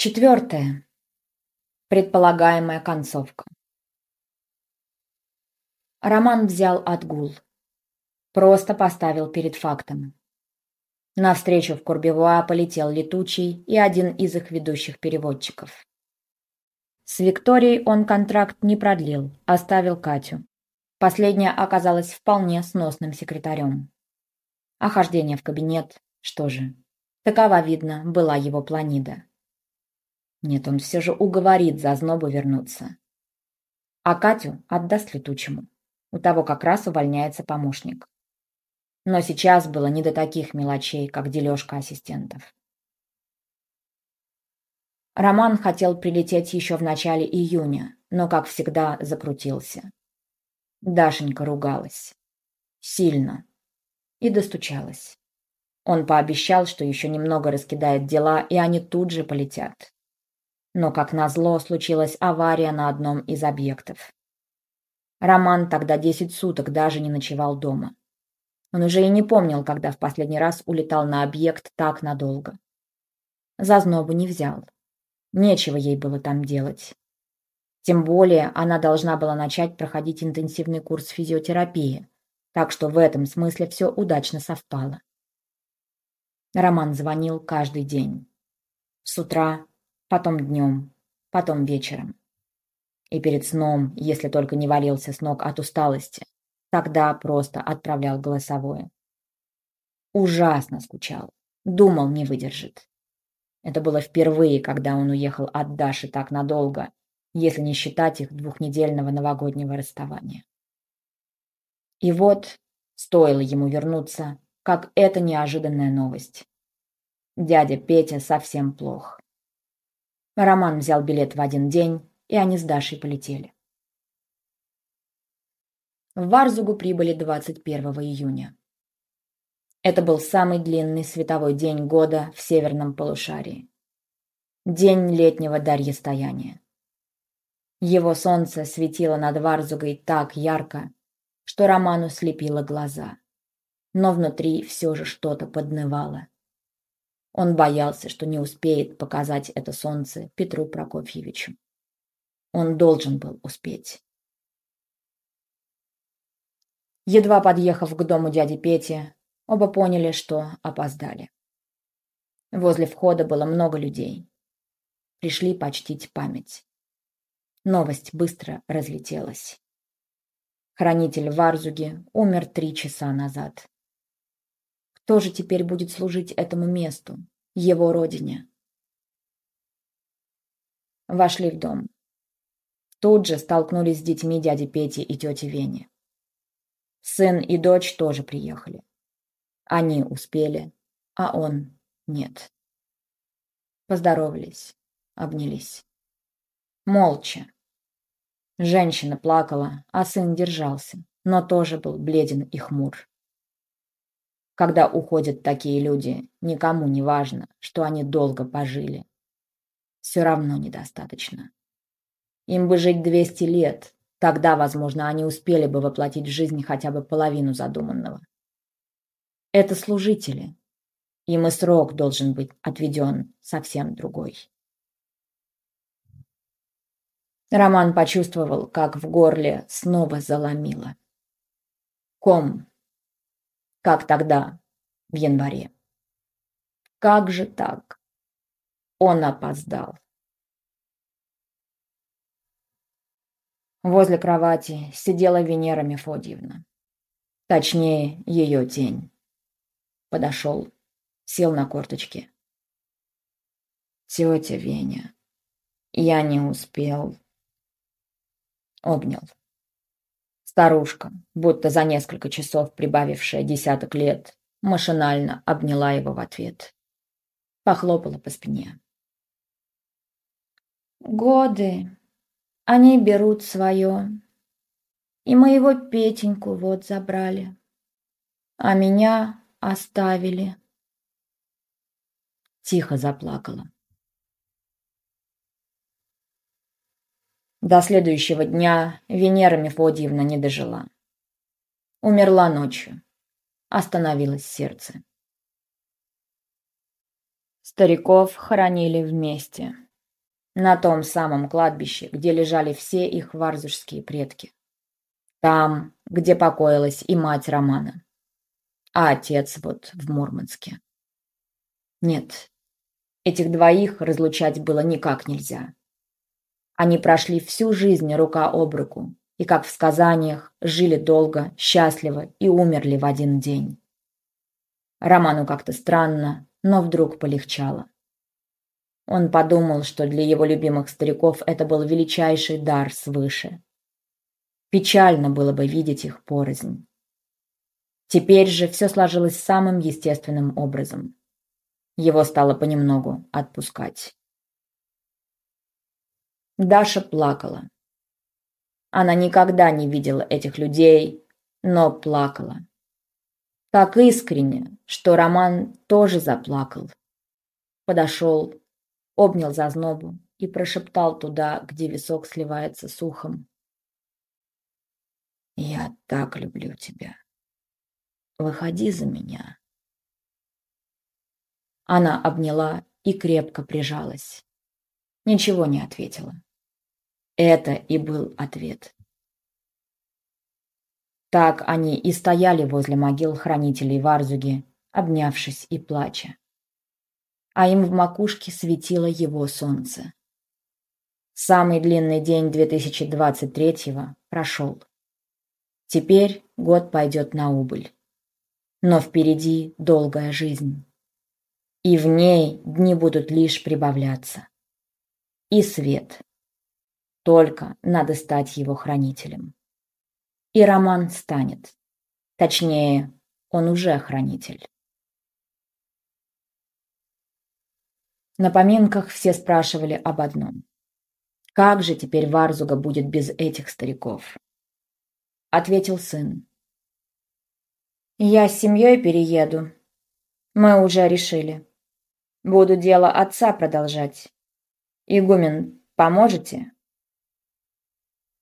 Четвертое. Предполагаемая концовка. Роман взял отгул. Просто поставил перед фактом. Навстречу в Курбевуа полетел летучий и один из их ведущих переводчиков. С Викторией он контракт не продлил, оставил Катю. Последняя оказалась вполне сносным секретарем. А хождение в кабинет, что же, такова, видно, была его планида. Нет, он все же уговорит зазнобу вернуться. А Катю отдаст летучему. У того как раз увольняется помощник. Но сейчас было не до таких мелочей, как дележка ассистентов. Роман хотел прилететь еще в начале июня, но, как всегда, закрутился. Дашенька ругалась. Сильно. И достучалась. Он пообещал, что еще немного раскидает дела, и они тут же полетят. Но, как назло, случилась авария на одном из объектов. Роман тогда десять суток даже не ночевал дома. Он уже и не помнил, когда в последний раз улетал на объект так надолго. Зазнобу не взял. Нечего ей было там делать. Тем более она должна была начать проходить интенсивный курс физиотерапии, так что в этом смысле все удачно совпало. Роман звонил каждый день. С утра, потом днем, потом вечером. И перед сном, если только не валился с ног от усталости, тогда просто отправлял голосовое. Ужасно скучал. Думал, не выдержит. Это было впервые, когда он уехал от Даши так надолго, если не считать их двухнедельного новогоднего расставания. И вот, стоило ему вернуться, как эта неожиданная новость. Дядя Петя совсем плох. Роман взял билет в один день, и они с Дашей полетели. В Варзугу прибыли 21 июня. Это был самый длинный световой день года в северном полушарии. День летнего дарьестояния. Его солнце светило над Варзугой так ярко, что Роману слепило глаза. Но внутри все же что-то поднывало. Он боялся, что не успеет показать это солнце Петру Прокофьевичу. Он должен был успеть. Едва подъехав к дому дяди Пети, оба поняли, что опоздали. Возле входа было много людей. Пришли почтить память. Новость быстро разлетелась. Хранитель Варзуги умер три часа назад. Кто же теперь будет служить этому месту, его родине? Вошли в дом. Тут же столкнулись с детьми дяди Пети и тети Вени. Сын и дочь тоже приехали. Они успели, а он нет. Поздоровались, обнялись. Молча. Женщина плакала, а сын держался, но тоже был бледен и хмур. Когда уходят такие люди, никому не важно, что они долго пожили. Все равно недостаточно. Им бы жить 200 лет, тогда, возможно, они успели бы воплотить в жизнь хотя бы половину задуманного. Это служители. Им и срок должен быть отведен совсем другой. Роман почувствовал, как в горле снова заломило. Ком как тогда, в январе. Как же так? Он опоздал. Возле кровати сидела Венера Мефодьевна. Точнее, ее тень. Подошел, сел на корточки. Тетя Веня, я не успел. Обнял. Старушка, будто за несколько часов прибавившая десяток лет, машинально обняла его в ответ. Похлопала по спине. «Годы, они берут свое. И моего Петеньку вот забрали, а меня оставили». Тихо заплакала. До следующего дня Венера Мефодьевна не дожила. Умерла ночью. Остановилось сердце. Стариков хоронили вместе. На том самом кладбище, где лежали все их варзужские предки. Там, где покоилась и мать Романа. А отец вот в Мурманске. Нет, этих двоих разлучать было никак нельзя. Они прошли всю жизнь рука об руку, и, как в сказаниях, жили долго, счастливо и умерли в один день. Роману как-то странно, но вдруг полегчало. Он подумал, что для его любимых стариков это был величайший дар свыше. Печально было бы видеть их порознь. Теперь же все сложилось самым естественным образом. Его стало понемногу отпускать. Даша плакала. Она никогда не видела этих людей, но плакала. Так искренне, что Роман тоже заплакал. Подошел, обнял за знобу и прошептал туда, где висок сливается с ухом. «Я так люблю тебя. Выходи за меня». Она обняла и крепко прижалась. Ничего не ответила. Это и был ответ. Так они и стояли возле могил хранителей Варзуги, обнявшись и плача. А им в макушке светило его солнце. Самый длинный день 2023-го прошел. Теперь год пойдет на убыль. Но впереди долгая жизнь. И в ней дни будут лишь прибавляться. И свет. Только надо стать его хранителем. И Роман станет. Точнее, он уже хранитель. На поминках все спрашивали об одном. Как же теперь Варзуга будет без этих стариков? Ответил сын. Я с семьей перееду. Мы уже решили. Буду дело отца продолжать. Игумен, поможете?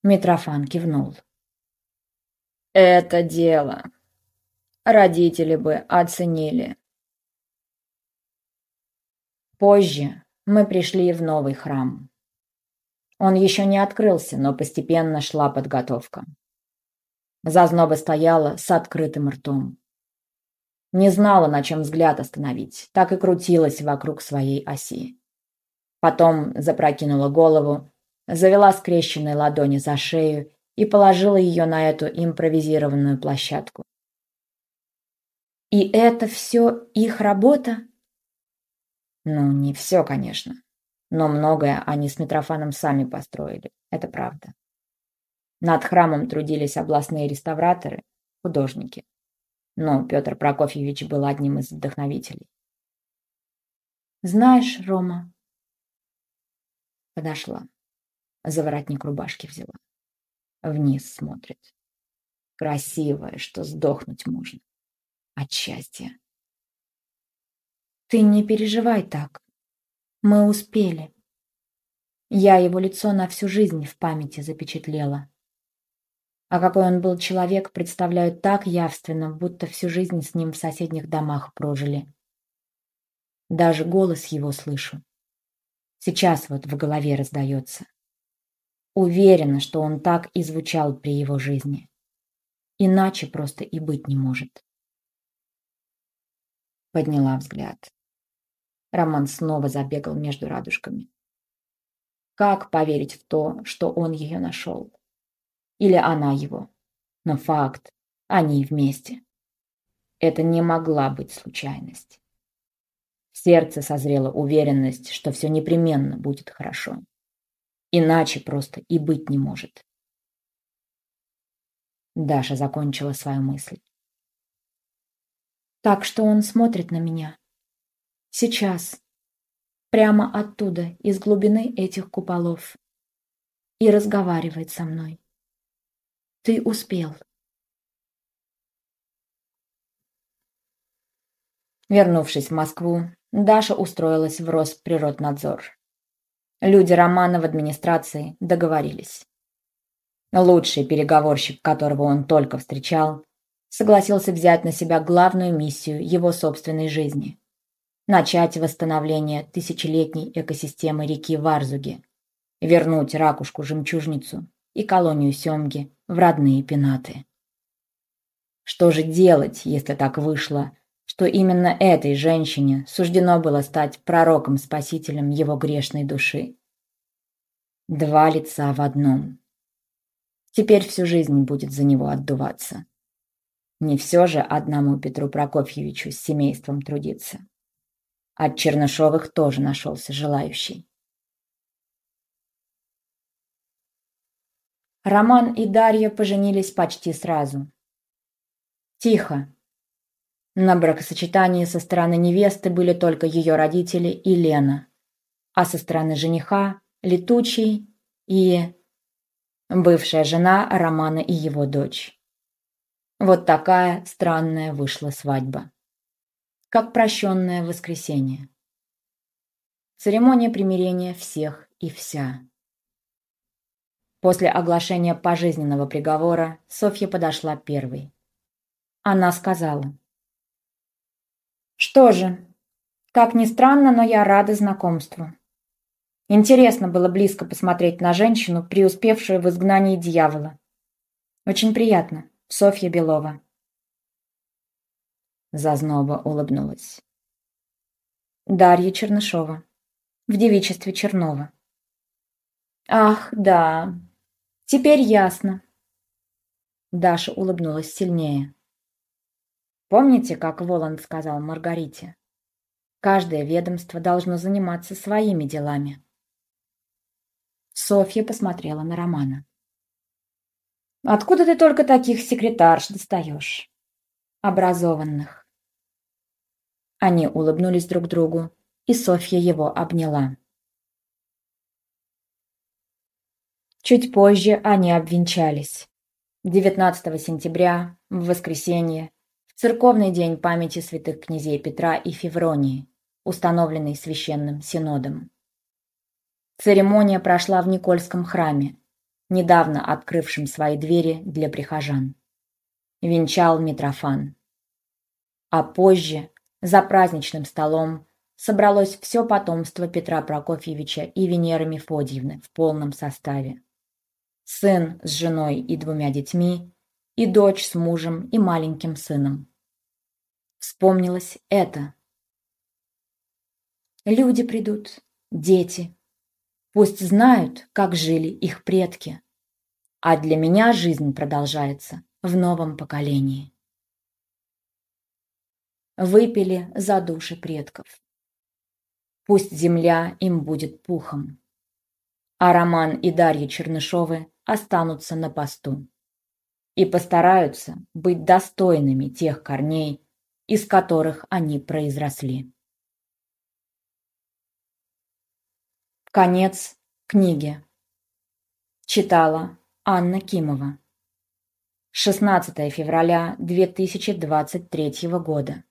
Митрофан кивнул. Это дело. Родители бы оценили. Позже мы пришли в новый храм. Он еще не открылся, но постепенно шла подготовка. Зазноба стояла с открытым ртом. Не знала, на чем взгляд остановить, так и крутилась вокруг своей оси. Потом запрокинула голову завела скрещенные ладони за шею и положила ее на эту импровизированную площадку. И это все их работа? Ну, не все, конечно. Но многое они с Митрофаном сами построили, это правда. Над храмом трудились областные реставраторы, художники. Но Петр Прокофьевич был одним из вдохновителей. «Знаешь, Рома...» Подошла. За воротник рубашки взяла. Вниз смотрит. Красивая, что сдохнуть можно. От счастья. Ты не переживай так. Мы успели. Я его лицо на всю жизнь в памяти запечатлела. А какой он был человек, представляю так явственно, будто всю жизнь с ним в соседних домах прожили. Даже голос его слышу. Сейчас вот в голове раздается. Уверена, что он так и звучал при его жизни. Иначе просто и быть не может. Подняла взгляд. Роман снова забегал между радужками. Как поверить в то, что он ее нашел? Или она его? Но факт, они вместе. Это не могла быть случайность. В сердце созрела уверенность, что все непременно будет хорошо. Иначе просто и быть не может. Даша закончила свою мысль. Так что он смотрит на меня. Сейчас. Прямо оттуда, из глубины этих куполов. И разговаривает со мной. Ты успел. Вернувшись в Москву, Даша устроилась в Росприроднадзор. Люди Романа в администрации договорились. Лучший переговорщик, которого он только встречал, согласился взять на себя главную миссию его собственной жизни – начать восстановление тысячелетней экосистемы реки Варзуги, вернуть ракушку-жемчужницу и колонию семги в родные пенаты. Что же делать, если так вышло, что именно этой женщине суждено было стать пророком-спасителем его грешной души? Два лица в одном. Теперь всю жизнь будет за него отдуваться. Не все же одному Петру Прокофьевичу с семейством трудиться. От Чернышовых тоже нашелся желающий. Роман и Дарья поженились почти сразу. Тихо. На бракосочетании со стороны невесты были только ее родители и Лена, а со стороны жениха – Летучий и бывшая жена Романа и его дочь. Вот такая странная вышла свадьба. Как прощенное воскресенье. Церемония примирения всех и вся. После оглашения пожизненного приговора Софья подошла первой. Она сказала. «Что же, как ни странно, но я рада знакомству. Интересно было близко посмотреть на женщину, преуспевшую в изгнании дьявола. Очень приятно, Софья Белова». Зазноба улыбнулась. Дарья Чернышова. В девичестве Чернова. «Ах, да, теперь ясно». Даша улыбнулась сильнее. Помните, как Воланд сказал Маргарите? Каждое ведомство должно заниматься своими делами. Софья посмотрела на Романа. «Откуда ты только таких секретарш достаешь? Образованных». Они улыбнулись друг другу, и Софья его обняла. Чуть позже они обвенчались. 19 сентября, в воскресенье, Церковный день памяти святых князей Петра и Февронии, установленный Священным Синодом. Церемония прошла в Никольском храме, недавно открывшем свои двери для прихожан. Венчал Митрофан. А позже, за праздничным столом, собралось все потомство Петра Прокофьевича и Венеры Мефодьевны в полном составе. Сын с женой и двумя детьми и дочь с мужем и маленьким сыном. Вспомнилось это. Люди придут, дети. Пусть знают, как жили их предки. А для меня жизнь продолжается в новом поколении. Выпили за души предков. Пусть земля им будет пухом. А Роман и Дарья Чернышовы останутся на посту и постараются быть достойными тех корней, из которых они произросли. Конец книги. Читала Анна Кимова. 16 февраля 2023 года.